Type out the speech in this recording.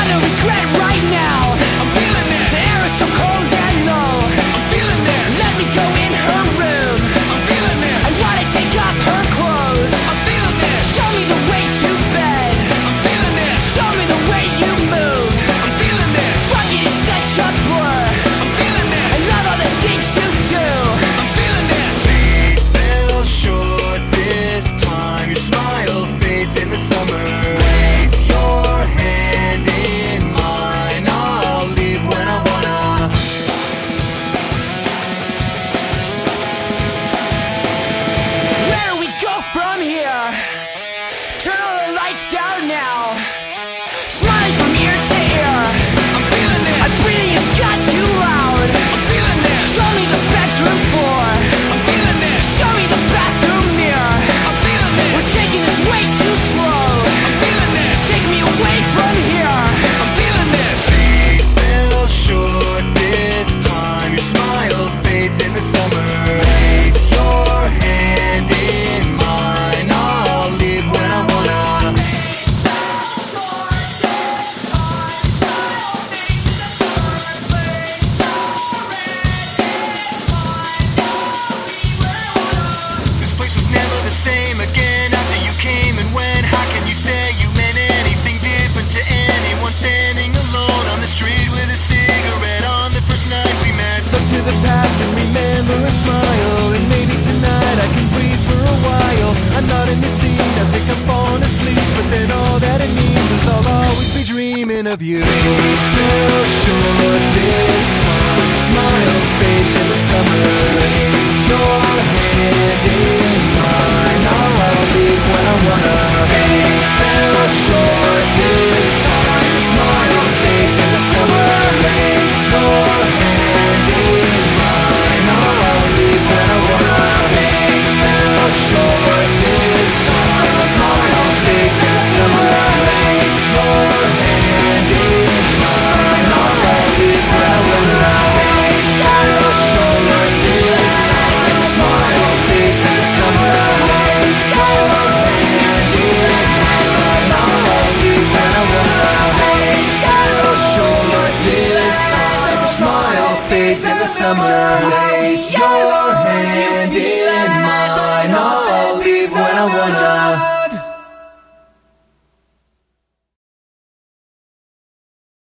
gotta regret right now. The past and remember and smile. And maybe tonight I can breathe for a while. I'm not in the scene, I think I'm falling asleep. But then all that it means is I'll always be dreaming of you. Fell short this time. Smile the summer rays. Your hand in mine. I'll leave when I wanna.